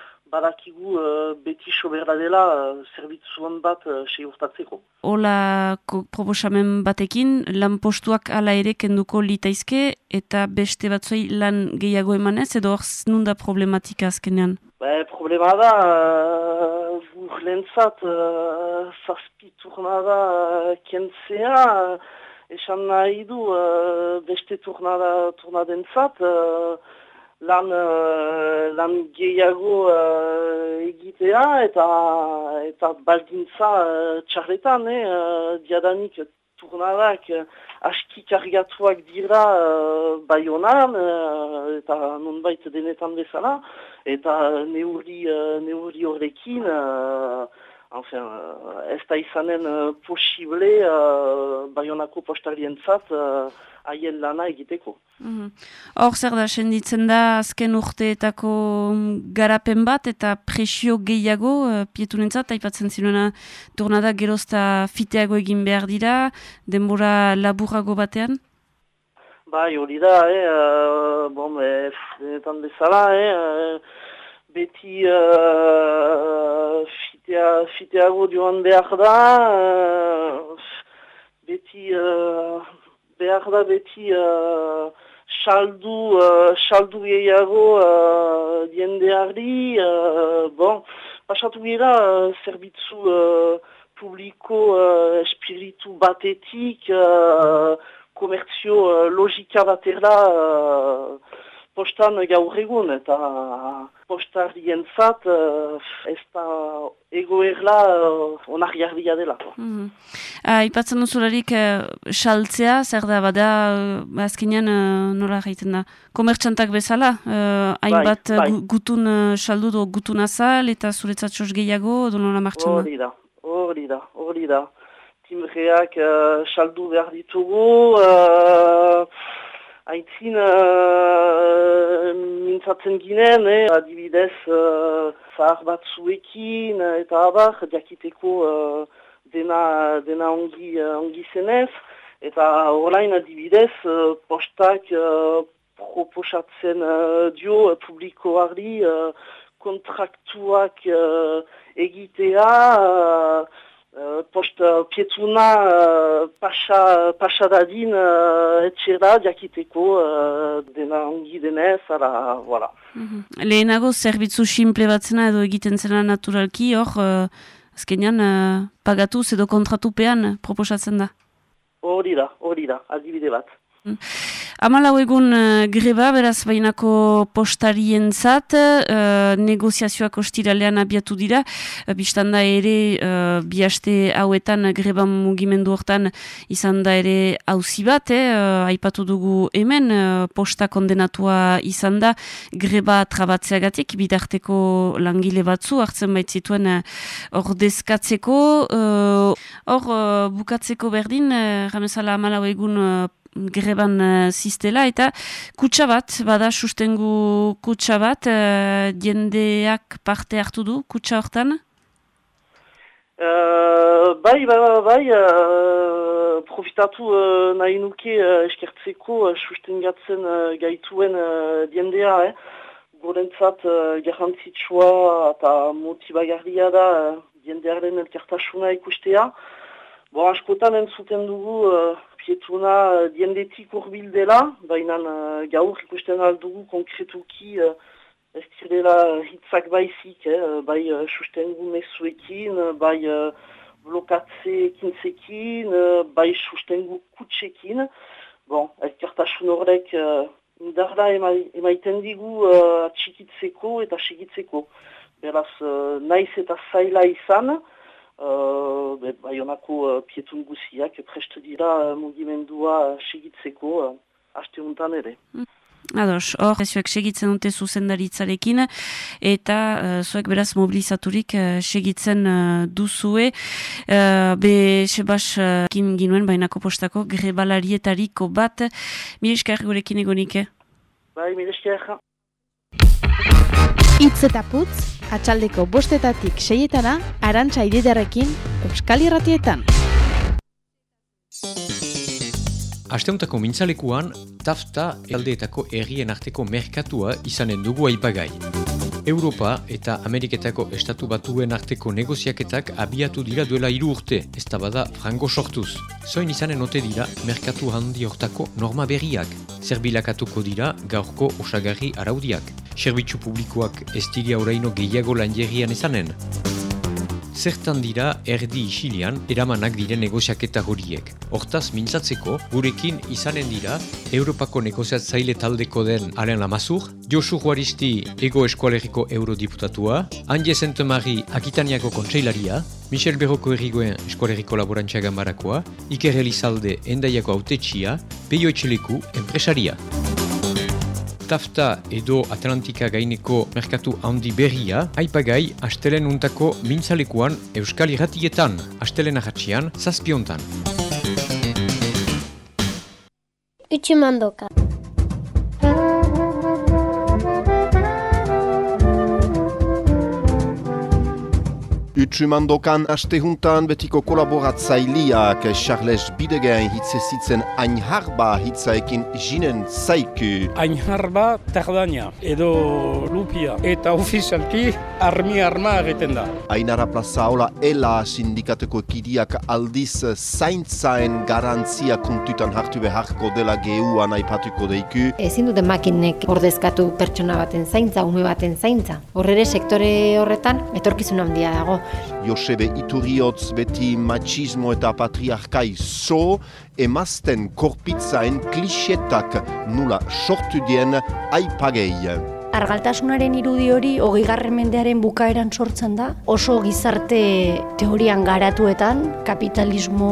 badakigu uh, beti soberda dela uh, zerbitzuan bat uh, sei urtatzeko.
Ola proposamen batekin, lan postuak ala ere kenduko litaizke eta beste batzoi lan gehiago emanez edo hor nunda problematika azkenean?
Ba, problema da, uh, gur lehentzat, uh, zazpi turnada uh, kentzea, uh, esan nahi du uh, beste turnada, turnaden zat, uh, lan, uh, lan gehiago uh, egitea eta, eta baldintza uh, txarretan, eh, uh, diadanik turnadak uh, aski kargatuak dira uh, bai honan, uh, eta nonbait denetan bezala, eta neurri, uh, neurri horrekin, uh, enfin, uh, ez da izanen uh, posible uh, baionako postarien zat haien uh, lana egiteko.
Mhm. Hor zer da, senditzen da azken urteetako garapen bat eta presio gehiago uh, pietunentzat, aipatzen zinuena turnada gerozta fiteago egin behar dira, denbora laburago batean?
Bai, hori da, eh, uh, bon, eh, denetan bezala, eh, uh, beti uh, fitea, fiteago joan behar da, uh, beti uh, behar da, beti uh, saldu, uh, saldu gehiago uh, diendeari, uh, bon, pasatu gira, uh, zerbitzu uh, publiko uh, espiritu batetik, uh, komertzio uh, logika batera uh, postan gaur egun eta postarien zat uh, ez da egoerla uh, onar jardia dela.
Mm -hmm. uh, ipatzen duzularik uh, saltzea, zer da, bada azkenean nola gaiten da, komertxantak bezala, hainbat bai, bai. gutun saldu do gutun azal eta zuretzat sos gehiago, do nola martxan
da? Hori da, hori da, hori da timreak saldu behar ditugu. Uh, Aitzin uh, mintzatzen ginen, eh, adibidez uh, zahar bat zuekin eta abar, diakiteko uh, dena, dena ongi, uh, ongi zenez. Eta horrein adibidez, uh, postak uh, proposatzen uh, dio publikoari uh, kontraktuak uh, egitea, uh, Uh, post uh, pietuna uh, pasa, pasa dadin uh, etxera diakiteko uh, dena ongi denez, ara, voilà.
Mm -hmm. Lehenago, zerbitzu simple batzena edo egiten zena naturalki, hor, uh, azkenean, uh, pagatuz edo kontratupean proposatzen da?
Hori da, hori da, adibide bat.
Amalau egun uh, greba, beraz bainako postarien zat, uh, negoziazioak ostiralean abiatu dira, uh, biztanda ere uh, bihaste hauetan greba mugimendu hortan izan da ere hauzi bat, eh, uh, aipatu dugu hemen, uh, posta kondenatua izan da, greba trabatzeagatik, bidarteko langile batzu, hartzen baitzituen ordezkatzeko, hor uh, bukatzeko berdin, uh, ramezala amalau egun uh, greban uh, ziztela, eta kutsa bat, bada sustengu kutsa bat, uh, jendeak parte hartu du kutsa hortan?
Uh, bai, bai, bai, bai uh, profitatu uh, nahi nuke uh, eskertzeko uh, sustengatzen uh, gaituen uh, jendea, eh? Gorentzat uh, garrantzitsua eta motibagarria da uh, jendearen elkartasuna ikustea. Bo, askotan entzuten dugu pietuna uh, diendetik urbil dela, baina uh, gaur ikusten aldugu konkretuki uh, ez direla hitzak baizik, eh, bai uh, sustengu mesuekin, bai uh, blokatze ekintzekin, uh, bai sustengu kutsekin. Bon, elkartasun horrek uh, indarda ema, emaiten digu uh, txikitzeko eta segitzeko. Beraz, uh, naiz eta zaila izan, uh, be, baionako uh, pietun guziak prest dira uh, mugimendua segitzeko uh, aste untan ere.
Ados, hor, zuek segitzen dute zuzendaritzarekin, eta uh, zuek beraz mobilizaturik uh, segitzen uh, duzue. Uh, be, sebas, uh, kin ginuen, bainako postako, grebalarietariko bat, miresker gurekin egonik, eh?
Bai, miresker.
Itz eta putz, atxaldeko bostetatik seietana, arantxa ididarekin, Euskal Irratietan.
Asteuntako mintzalekuan, tafta aldeetako errien arteko merkatua izanen dugu aipagai. Europa eta Ameriketako estatu batuen arteko negoziaketak abiatu dira duela hiru urte, ez da bada frango sortuz. Zoin izanen ote dira merkatu handi hortako norma berriak. Zerbilakatuko dira gaurko osagarri araudiak. Zerbitzu publikoak ez dira oraino gehiago lanjerian ezanen. Zertan dira erdi isilian eramanak diren negoziaketa horiek. Hortaz, mintzatzeko, gurekin izanen dira Europako negoziatzaile taldeko den Alain Lamazur, Josu Juaristi Ego Eskualeriko Eurodiputatua, Anje Zentemari Akitaniako Kontseilaria, Michel Berroko errigoen Eskualeriko Laborantza Gambarakoa, Iker Elizalde Endaiako Autetxia, Peio Etxeleku Enpresaria. Tafta edo Atlantika gaineko merkatu handi berria, aipagai astelen untako mintzalekuan Euskal Irratietan, astelen ahatxian, zazpiontan.
Utsumandoka.
Utsumandokan astehuntan betiko kolaboratzaileak Charles Bidegen hitze zitzen Ainharba hitzaekin jinen zaiku.
Ainharba tardania edo lupia eta ofizialki armi arma egiten da.
Ainara plaza hola ela sindikateko ekidiak aldiz zaintzaen garantzia kontutan hartu beharko dela geuan aipatuko deiku.
Ezin dute makinek ordezkatu pertsona baten zaintza, ume baten zaintza. Horrere sektore horretan etorkizun handia dago.
Josebe Iturriotz beti machismo eta patriarkai zo, emazten korpitzaen klixetak nula sortu dien aipagei.
Argaltasunaren irudi hori hogeigarren mendearen bukaeran sortzen da. Oso gizarte teorian garatuetan, kapitalismo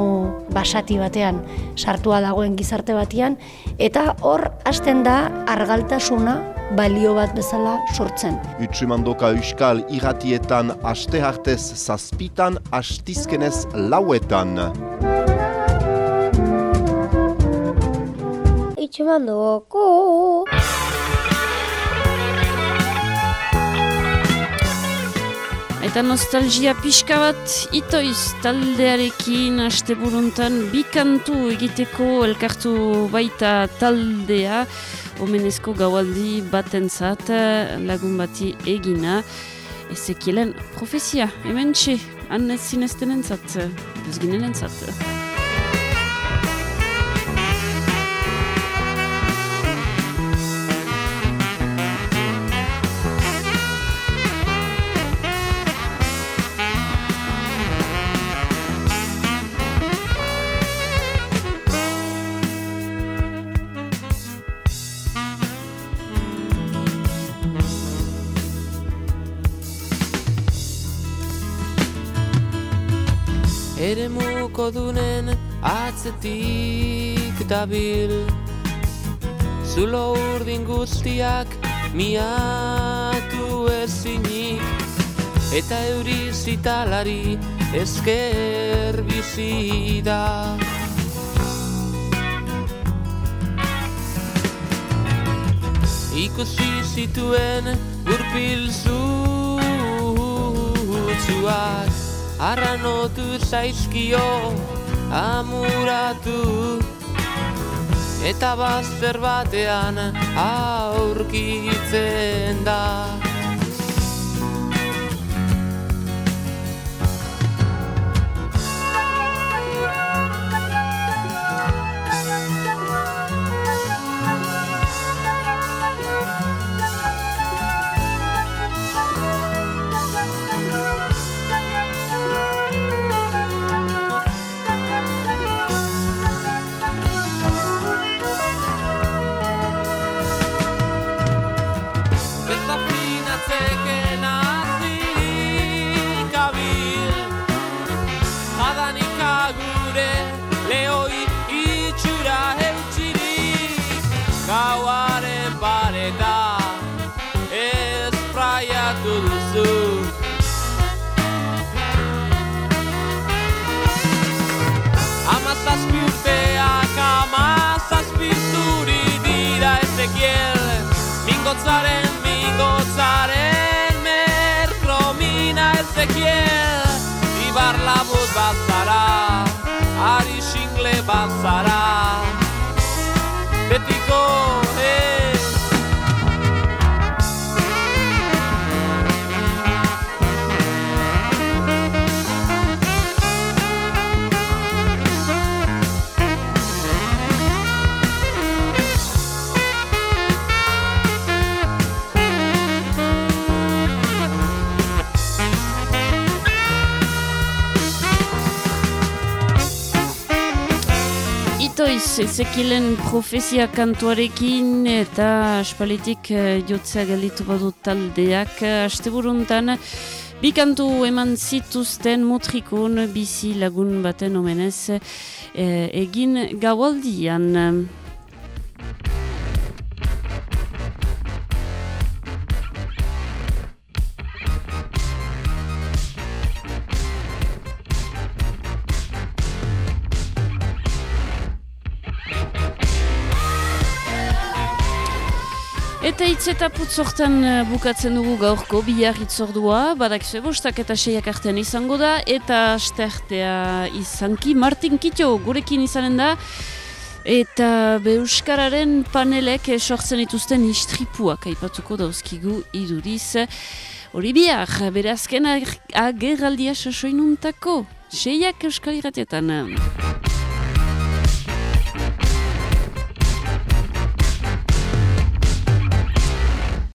basati batean sartua dagoen gizarte batean, eta hor hasten da argaltasuna balio bat bezala sortzen.
Utsumandoka euskal irratietan aste hartez zazpitan, astizkenez lauetan.
Utsumandoko.
Eta nostalgia pixka bat itoiz taldearekin aste buruntan bikantu egiteko elkartu baita taldea. Omenezko gaualdi batentzat lagun bati egina. Ezekielen profesia hemen txe han ez zinezten entzat ez ginen entzat
dunen atzetik dabil. Zulo urdin guztiak miatu ezinik. Eta euri zitalari esker bizi da. Ikusi zituen gurpil zutzuak Arranotu zaizkio amuratu. Eta bazter batean aurkitzen da le bazara
Itoiz, ezekilen profezia kantuarekin eta aspalitik eh, jotzea gelditu badut taldeak. Asteburuntan, bi kantu eman zituzten motrikon bizi lagun baten omenez eh, egin gaualdian. Eta hitz eta putzortan eh, bukatzen dugu gaurko bihar hitzordua, badak bostak eta seiak artean izango da, eta asteartea izanki Martin Kito gurekin izanen da, eta Euskararen panelek sortzen dituzten istripuak aipatuko dauzkigu iduriz. Hori bihar, bere azken agerraldia sasoinuntako, seiak Euskal Iratietan.